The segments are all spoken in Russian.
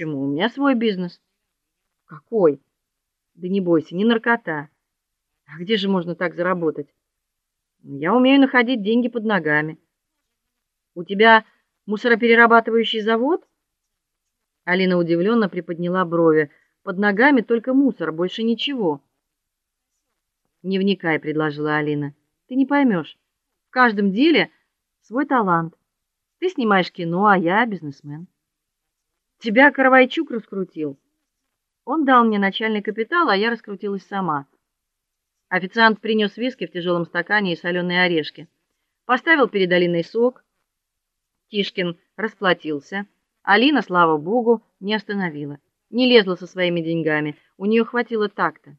Почему? У меня свой бизнес. Какой? Да не бойся, не наркота. А где же можно так заработать? Я умею находить деньги под ногами. У тебя мусороперерабатывающий завод? Алина удивленно приподняла брови. Под ногами только мусор, больше ничего. Не вникай, предложила Алина. Ты не поймешь. В каждом деле свой талант. Ты снимаешь кино, а я бизнесмен. Тебя Каравайчук раскрутил. Он дал мне начальный капитал, а я раскрутилась сама. Официант принес виски в тяжелом стакане и соленые орешки. Поставил перед Алиной сок. Тишкин расплатился. Алина, слава богу, не остановила. Не лезла со своими деньгами. У нее хватило такта.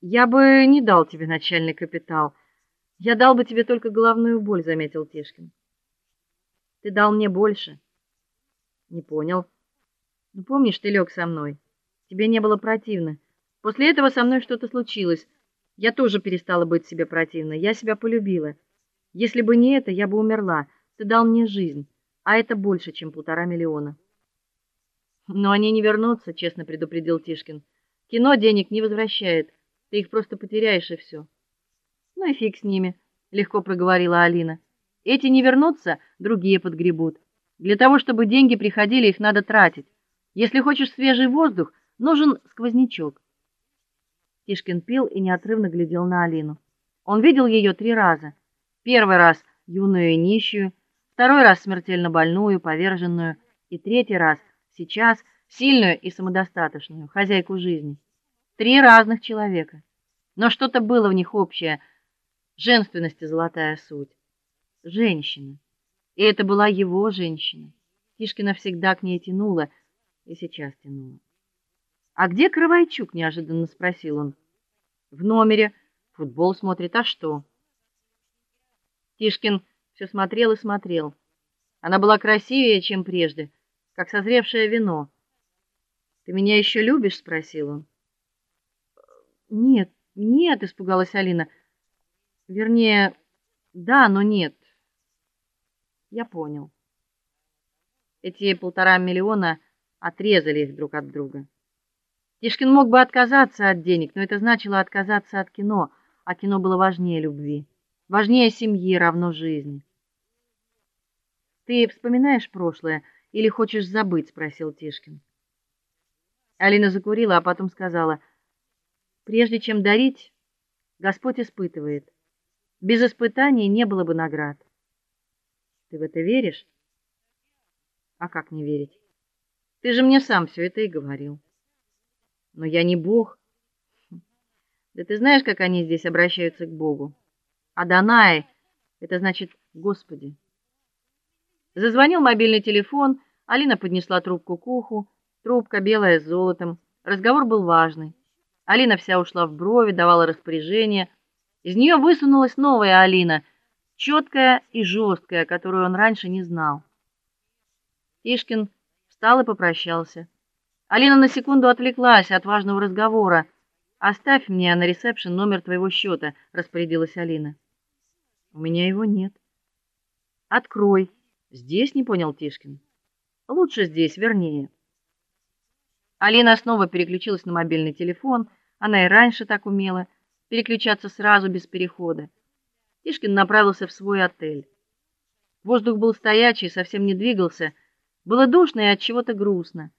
Я бы не дал тебе начальный капитал. Я дал бы тебе только головную боль, заметил Тишкин. Ты дал мне больше. Не понял. Ну помнишь, ты лег со мной. Тебе не было противно. После этого со мной что-то случилось. Я тоже перестала быть себе противной. Я себя полюбила. Если бы не это, я бы умерла. Ты дал мне жизнь, а это больше, чем полтора миллиона. Но они не вернутся, честно предупредил Тишкин. Кино денег не возвращает. Ты их просто потеряешь и все. Ну и фиг с ними, легко проговорила Алина. Эти не вернутся, другие подгребут. Для того, чтобы деньги приходили, их надо тратить. Если хочешь свежий воздух, нужен сквознячок. Тишкин пил и неотрывно глядел на Алину. Он видел ее три раза. Первый раз юную и нищую, второй раз смертельно больную, поверженную, и третий раз сейчас сильную и самодостаточную, хозяйку жизни. Три разных человека. Но что-то было в них общее. Женственность и золотая суть. Женщина. И это была его женщина. Тишкина всегда к ней тянуло и сейчас тянуло. А где Кровайчук? неожиданно спросил он. В номере. Футбол смотрит, а что? Тишкин все смотрел и смотрел. Она была красивее, чем прежде, как созревшее вино. Ты меня еще любишь, спросил он. Нет, нет, испугалась Алина. Вернее, да, но нет. Я понял. Эти полтора миллиона отрезали их друг от друга. Тишкин мог бы отказаться от денег, но это значило отказаться от кино, а кино было важнее любви, важнее семьи, равно жизни. Ты вспоминаешь прошлое или хочешь забыть, спросил Тишкин. Алина закурила, а потом сказала: Прежде чем дарить, Господь испытывает. Без испытаний не было бы наград. Ты в это веришь? А как не верить? Ты же мне сам все это и говорил. Но я не Бог. Да ты знаешь, как они здесь обращаются к Богу? Адонай это значит Господи. Зазвонил мобильный телефон, Алина поднесла трубку к уху, трубка белая с золотом. Разговор был важный. Алина вся ушла в брови, давала распоряжения. Из нее высунулась новая Алина, четкая и жесткая, которую он раньше не знал. Тишкин встал и попрощался. Алина на секунду отвлеклась от важного разговора. Оставь мне на ресепшн номер твоего счета», — распорядилась Алина. У меня его нет. Открой. Здесь не понял Тишкин. Лучше здесь, вернее. Алина снова переключилась на мобильный телефон. Она и раньше так умела переключаться сразу без перехода. Тишкин направился в свой отель. Воздух был стоячий, совсем не двигался. Было душно и от чего-то грустно.